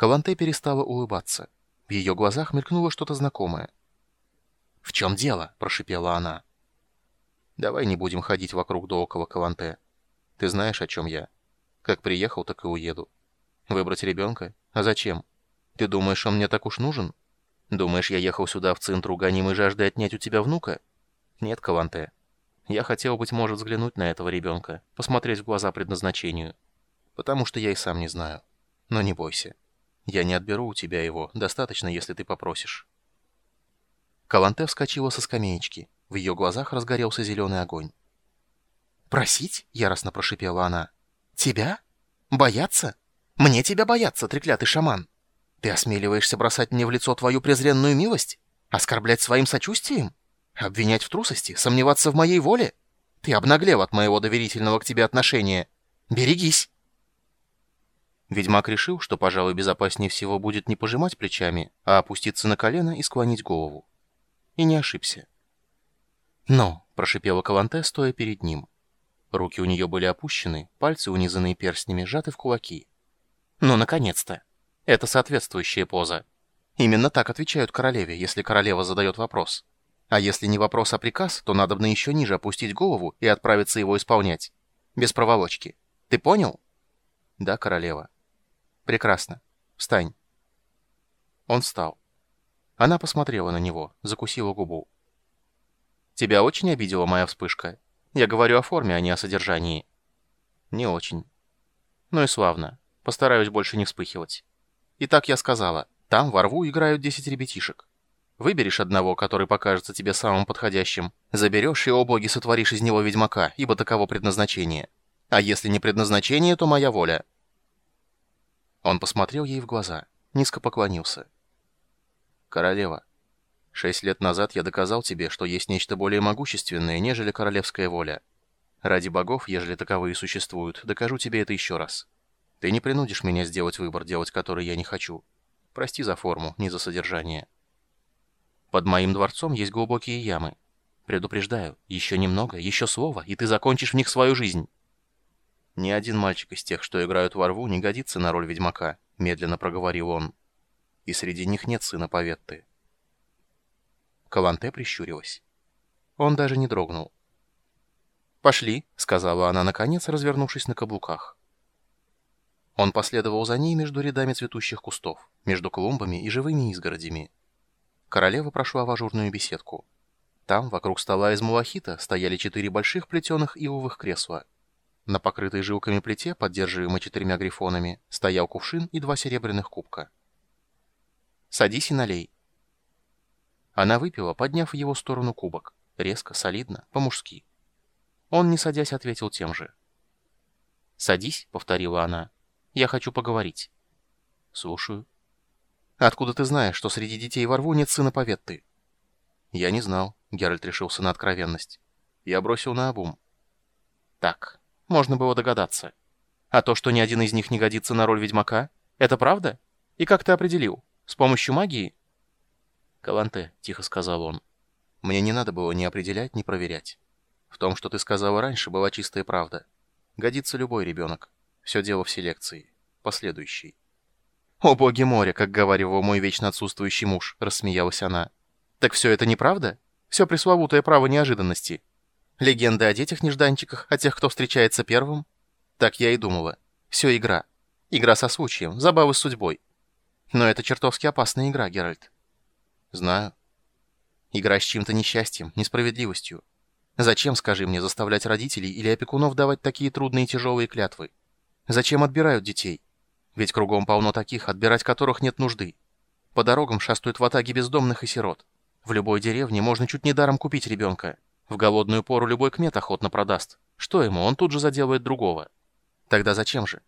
Каланте перестала улыбаться. В ее глазах мелькнуло что-то знакомое. «В чем дело?» — прошипела она. «Давай не будем ходить вокруг да около, Каланте. Ты знаешь, о чем я. Как приехал, так и уеду. Выбрать ребенка? А зачем? Ты думаешь, он мне так уж нужен? Думаешь, я ехал сюда в центр гонимой жажды отнять у тебя внука? Нет, Каланте. Я хотел, быть может, взглянуть на этого ребенка, посмотреть в глаза предназначению. Потому что я и сам не знаю. Но не бойся. Я не отберу у тебя его, достаточно, если ты попросишь. Каланте вскочила со скамеечки. В ее глазах разгорелся зеленый огонь. «Просить?» — яростно прошипела она. «Тебя? Бояться? Мне тебя бояться, треклятый шаман. Ты осмеливаешься бросать мне в лицо твою презренную милость? Оскорблять своим сочувствием? Обвинять в трусости? Сомневаться в моей воле? Ты обнаглел от моего доверительного к тебе отношения. Берегись!» Ведьмак решил, что, пожалуй, безопаснее всего будет не пожимать плечами, а опуститься на колено и склонить голову. И не ошибся. «Но», — прошипела Каланте, стоя перед ним. Руки у нее были опущены, пальцы, унизанные перстнями, сжаты в кулаки. «Ну, наконец-то! Это соответствующая поза. Именно так отвечают королеве, если королева задает вопрос. А если не вопрос, а приказ, то надо бы еще ниже опустить голову и отправиться его исполнять. Без проволочки. Ты понял?» «Да, королева». «Прекрасно. Встань». Он встал. Она посмотрела на него, закусила губу. «Тебя очень обидела моя вспышка?» Я говорю о форме, а не о содержании. Не очень. Ну и славно. Постараюсь больше не вспыхивать. Итак, я сказала, там во рву играют 10 ребятишек. Выберешь одного, который покажется тебе самым подходящим, заберешь и, о боги, сотворишь из него ведьмака, ибо таково предназначение. А если не предназначение, то моя воля. Он посмотрел ей в глаза, низко поклонился. Королева, Шесть лет назад я доказал тебе, что есть нечто более могущественное, нежели королевская воля. Ради богов, ежели таковые существуют, докажу тебе это еще раз. Ты не принудишь меня сделать выбор, делать который я не хочу. Прости за форму, не за содержание. Под моим дворцом есть глубокие ямы. Предупреждаю, еще немного, еще слово, и ты закончишь в них свою жизнь. Ни один мальчик из тех, что играют во рву, не годится на роль ведьмака, медленно проговорил он. И среди них нет сына Поветты. Каланте прищурилась. Он даже не дрогнул. «Пошли», — сказала она, наконец, развернувшись на каблуках. Он последовал за ней между рядами цветущих кустов, между клумбами и живыми изгородями. Королева прошла в ажурную беседку. Там, вокруг стола из малахита, стояли четыре больших плетеных ивовых кресла. На покрытой жилками плите, поддерживаемой четырьмя грифонами, стоял кувшин и два серебряных кубка. «Садись и налей», она выпила, подняв в его сторону кубок. Резко, солидно, по-мужски. Он, не садясь, ответил тем же. «Садись», — повторила она. «Я хочу поговорить». «Слушаю». «Откуда ты знаешь, что среди детей во рву нет сына Поветты?» «Я не знал», — Геральт решился на откровенность. «Я бросил на обум». «Так, можно было догадаться. А то, что ни один из них не годится на роль ведьмака, это правда? И как ты определил? С помощью магии?» «Каланте», — тихо сказал он, — «мне не надо было ни определять, ни проверять. В том, что ты сказала раньше, была чистая правда. Годится любой ребенок. Все дело в селекции. Последующей». «О боги моря», как говаривал мой вечно отсутствующий муж, — рассмеялась она. «Так все это неправда? Все пресловутое право неожиданности. Легенды о детях-нежданчиках, о тех, кто встречается первым? Так я и думала. Все игра. Игра со случаем, забавы с судьбой. Но это чертовски опасная игра, Геральт. Знаю. Игра с чьим-то несчастьем, несправедливостью. Зачем, скажи мне, заставлять родителей или опекунов давать такие трудные и тяжелые клятвы? Зачем отбирают детей? Ведь кругом полно таких, отбирать которых нет нужды. По дорогам шастают ватаги бездомных и сирот. В любой деревне можно чуть не даром купить ребенка. В голодную пору любой кмет охотно продаст. Что ему, он тут же заделает другого. Тогда зачем же?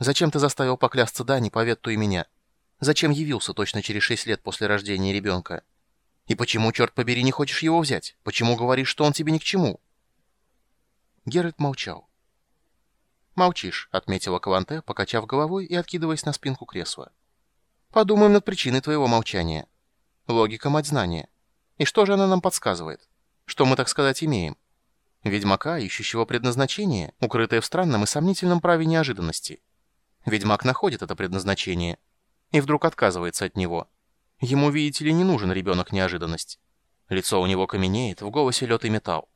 Зачем ты заставил поклясться Дани, Поветту и меня? Зачем явился точно через шесть лет после рождения ребенка? И почему, черт побери, не хочешь его взять? Почему говоришь, что он тебе ни к чему?» Геральт молчал. «Молчишь», — отметила Каланте, покачав головой и откидываясь на спинку кресла. «Подумаем над причиной твоего молчания. Логика — мать знания. И что же она нам подсказывает? Что мы, так сказать, имеем? Ведьмака, ищущего предназначение, укрытое в странном и сомнительном праве неожиданности. Ведьмак находит это предназначение — И вдруг отказывается от него. Ему, видите ли, не нужен ребенок-неожиданность. Лицо у него каменеет, в голосе лед и металл.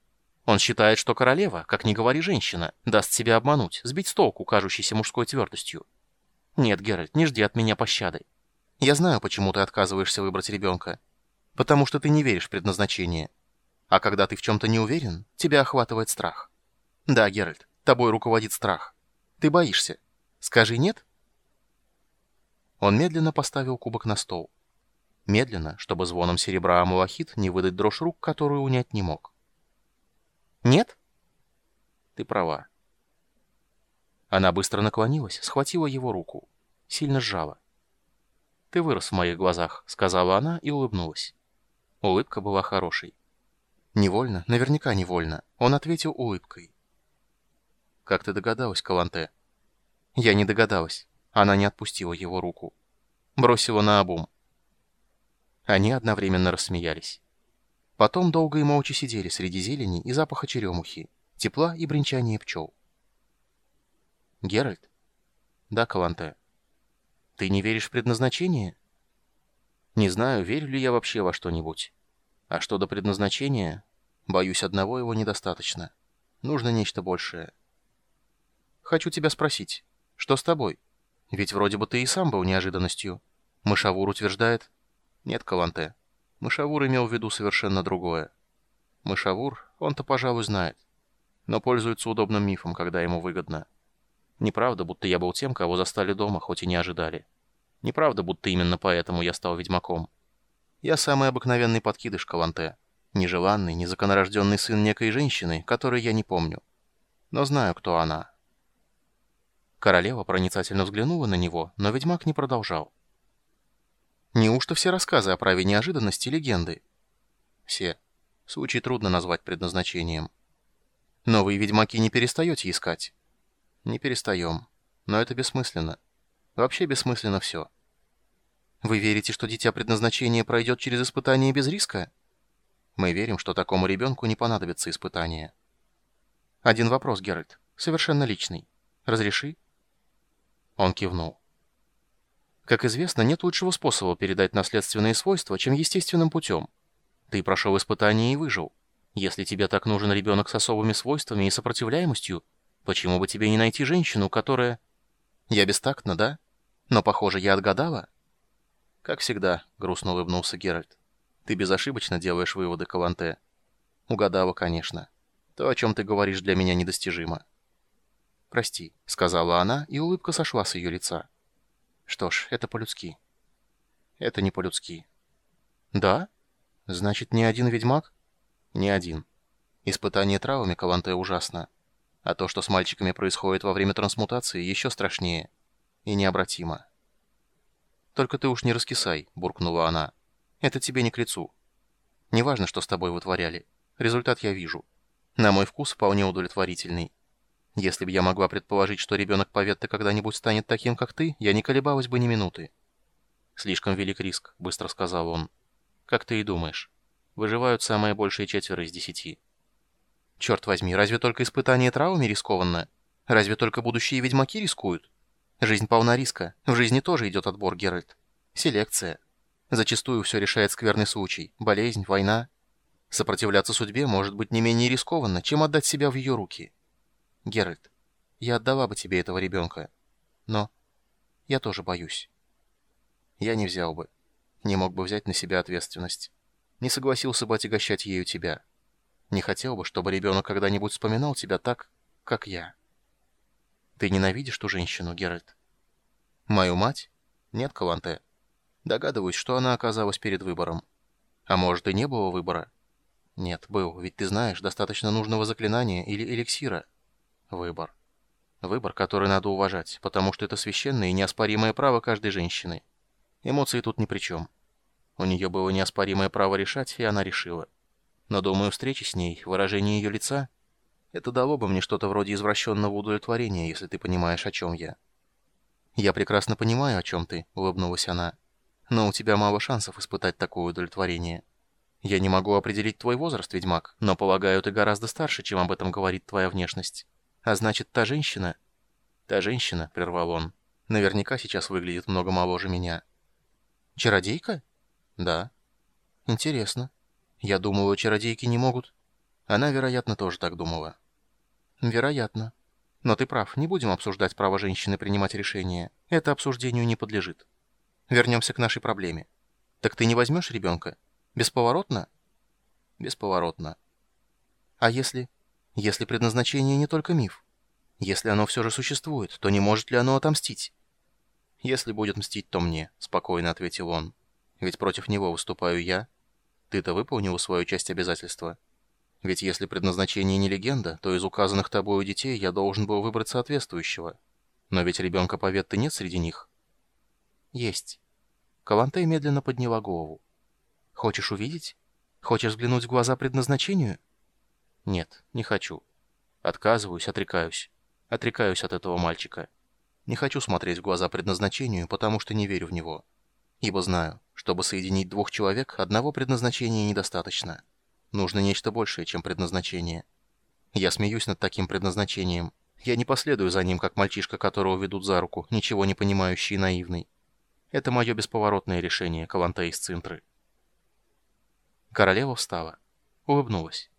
Он считает, что королева, как ни говори женщина, даст себя обмануть, сбить с толку кажущейся мужской твердостью. Нет, Геральт, не жди от меня пощады. Я знаю, почему ты отказываешься выбрать ребенка. Потому что ты не веришь в предназначение. А когда ты в чем-то не уверен, тебя охватывает страх. Да, Геральт, тобой руководит страх. Ты боишься. Скажи «нет»?» Он медленно поставил кубок на стол. Медленно, чтобы звоном серебра Амулахит не выдать дрожь рук, которую унять не мог. «Нет?» «Ты права». Она быстро наклонилась, схватила его руку. Сильно сжала. «Ты вырос в моих глазах», — сказала она и улыбнулась. Улыбка была хорошей. Невольно, наверняка невольно, он ответил улыбкой. «Как ты догадалась, Каланте?» Я не догадалась. Она не отпустила его руку. Бросила на обум. Они одновременно рассмеялись. Потом долго и молча сидели среди зелени и запаха черемухи, тепла и бренчания пчел. «Геральт?» «Да, Каланте». «Ты не веришь в предназначение?» «Не знаю, верю ли я вообще во что-нибудь. А что до предназначения? Боюсь, одного его недостаточно. Нужно нечто большее». «Хочу тебя спросить». Что с тобой? Ведь вроде бы ты и сам был неожиданностью. Мышавур утверждает... Нет, Каланте. Мышавур имел в виду совершенно другое. Мышавур, он-то, пожалуй, знает. Но пользуется удобным мифом, когда ему выгодно. Неправда, будто я был тем, кого застали дома, хоть и не ожидали. Неправда, будто именно поэтому я стал ведьмаком. Я самый обыкновенный подкидыш Каланте. Нежеланный, незаконорожденный сын некой женщины, которой я не помню. Но знаю, кто она. Королева проницательно взглянула на него, но ведьмак не продолжал. «Неужто все рассказы о праве неожиданности легенды?» «Все. Случай трудно назвать предназначением. Но вы, ведьмаки, не перестаете искать?» «Не перестаем. Но это бессмысленно. Вообще бессмысленно все». «Вы верите, что дитя предназначения пройдет через испытание без риска?» «Мы верим, что такому ребенку не понадобится испытание». «Один вопрос, Геральт. Совершенно личный. Разреши?» Он кивнул. Как известно, нет лучшего способа передать наследственные свойства, чем естественным путем. Ты прошел испытание и выжил. Если тебе так нужен ребенок с особыми свойствами и сопротивляемостью, почему бы тебе не найти женщину, которая... Я бестактна, да? Но, похоже, я отгадала? Как всегда, грустно улыбнулся Геральт. Ты безошибочно делаешь выводы, Каланте. Угадала, конечно. То, о чем ты говоришь, для меня недостижимо. «Прости», — сказала она, и улыбка сошла с ее лица. «Что ж, это по-людски». «Это не по-людски». «Да? Значит, не один ведьмак?» «Не один. Испытание травами Каланте ужасно. А то, что с мальчиками происходит во время трансмутации, еще страшнее. И необратимо». «Только ты уж не раскисай», — буркнула она. «Это тебе не к лицу. Неважно, что с тобой вытворяли. Результат я вижу. На мой вкус вполне удовлетворительный». Если бы я могла предположить, что ребенок Паветты когда-нибудь станет таким, как ты, я не колебалась бы ни минуты. «Слишком велик риск», — быстро сказал он. «Как ты и думаешь. Выживают самые большие четверо из десяти». «Черт возьми, разве только испытание травами рискованно? Разве только будущие ведьмаки рискуют? Жизнь полна риска. В жизни тоже идет отбор, Геральт. Селекция. Зачастую все решает скверный случай. Болезнь, война. Сопротивляться судьбе может быть не менее рискованно, чем отдать себя в ее руки». Геральт, я отдала бы тебе этого ребенка. Но я тоже боюсь. Я не взял бы. Не мог бы взять на себя ответственность. Не согласился бы отягощать ею тебя. Не хотел бы, чтобы ребенок когда-нибудь вспоминал тебя так, как я. Ты ненавидишь ту женщину, Геральт? Мою мать? Нет, Каланте. Догадываюсь, что она оказалась перед выбором. А может, и не было выбора? Нет, был, ведь ты знаешь, достаточно нужного заклинания или эликсира. Выбор. Выбор, который надо уважать, потому что это священное и неоспоримое право каждой женщины. Эмоции тут ни при чем. У нее было неоспоримое право решать, и она решила. Но, думаю, встречи с ней, выражение ее лица, это дало бы мне что-то вроде извращенного удовлетворения, если ты понимаешь, о чем я. «Я прекрасно понимаю, о чем ты», — улыбнулась она. «Но у тебя мало шансов испытать такое удовлетворение. Я не могу определить твой возраст, ведьмак, но, полагаю, ты гораздо старше, чем об этом говорит твоя внешность». А значит, та женщина... Та женщина, прервал он, Наверняка сейчас выглядит много моложе меня. Чародейка? Да. Интересно. Я думала, чародейки не могут. Она, вероятно, тоже так думала. Вероятно. Но ты прав, не будем обсуждать право женщины принимать решения. Это обсуждению не подлежит. Вернемся к нашей проблеме. Так ты не возьмешь ребенка? Бесповоротно? Бесповоротно. А если... Если предназначение не только миф? Если оно все же существует, то не может ли оно отомстить? Если будет мстить, то мне, спокойно ответил он. Ведь против него выступаю я. Ты-то выполнил свою часть обязательства. Ведь если предназначение не легенда, то из указанных тобою детей я должен был выбрать соответствующего. Но ведь ребенка Поветты нет среди них. Есть. Калантей медленно подняла голову. Хочешь увидеть? Хочешь взглянуть в глаза предназначению? Нет, не хочу. Отказываюсь, отрекаюсь. Отрекаюсь от этого мальчика. Не хочу смотреть в глаза предназначению, потому что не верю в него. Ибо знаю, чтобы соединить двух человек, одного предназначения недостаточно. Нужно нечто большее, чем предназначение. Я смеюсь над таким предназначением. Я не последую за ним, как мальчишка, которого ведут за руку, ничего не понимающий и наивный. Это мое бесповоротное решение, Каланта из Цинтры. Королева встала. Улыбнулась.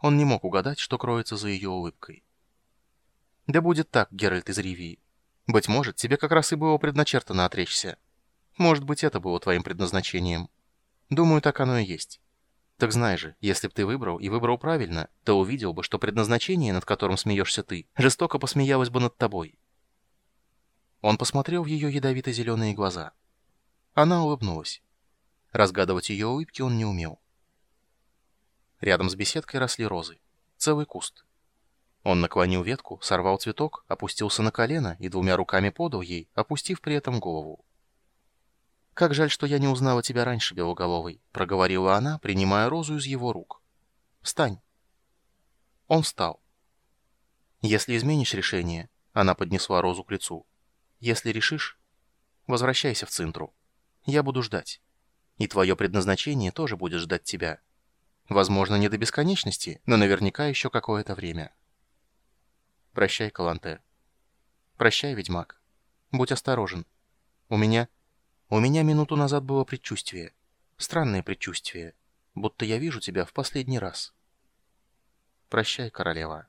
Он не мог угадать, что кроется за ее улыбкой. «Да будет так, Геральт из Ривии. Быть может, тебе как раз и было предначертано отречься. Может быть, это было твоим предназначением. Думаю, так оно и есть. Так знай же, если б ты выбрал и выбрал правильно, то увидел бы, что предназначение, над которым смеешься ты, жестоко посмеялось бы над тобой». Он посмотрел в ее ядовито-зеленые глаза. Она улыбнулась. Разгадывать ее улыбки он не умел. Рядом с беседкой росли розы. Целый куст. Он наклонил ветку, сорвал цветок, опустился на колено и двумя руками подал ей, опустив при этом голову. «Как жаль, что я не узнала тебя раньше, Белоголовый», — проговорила она, принимая розу из его рук. «Встань». Он встал. «Если изменишь решение», — она поднесла розу к лицу, — «если решишь, возвращайся в Цинтру. Я буду ждать. И твое предназначение тоже будет ждать тебя». Возможно, не до бесконечности, но наверняка еще какое-то время. Прощай, Каланте. Прощай, ведьмак. Будь осторожен. У меня... У меня минуту назад было предчувствие. Странное предчувствие. Будто я вижу тебя в последний раз. Прощай, королева.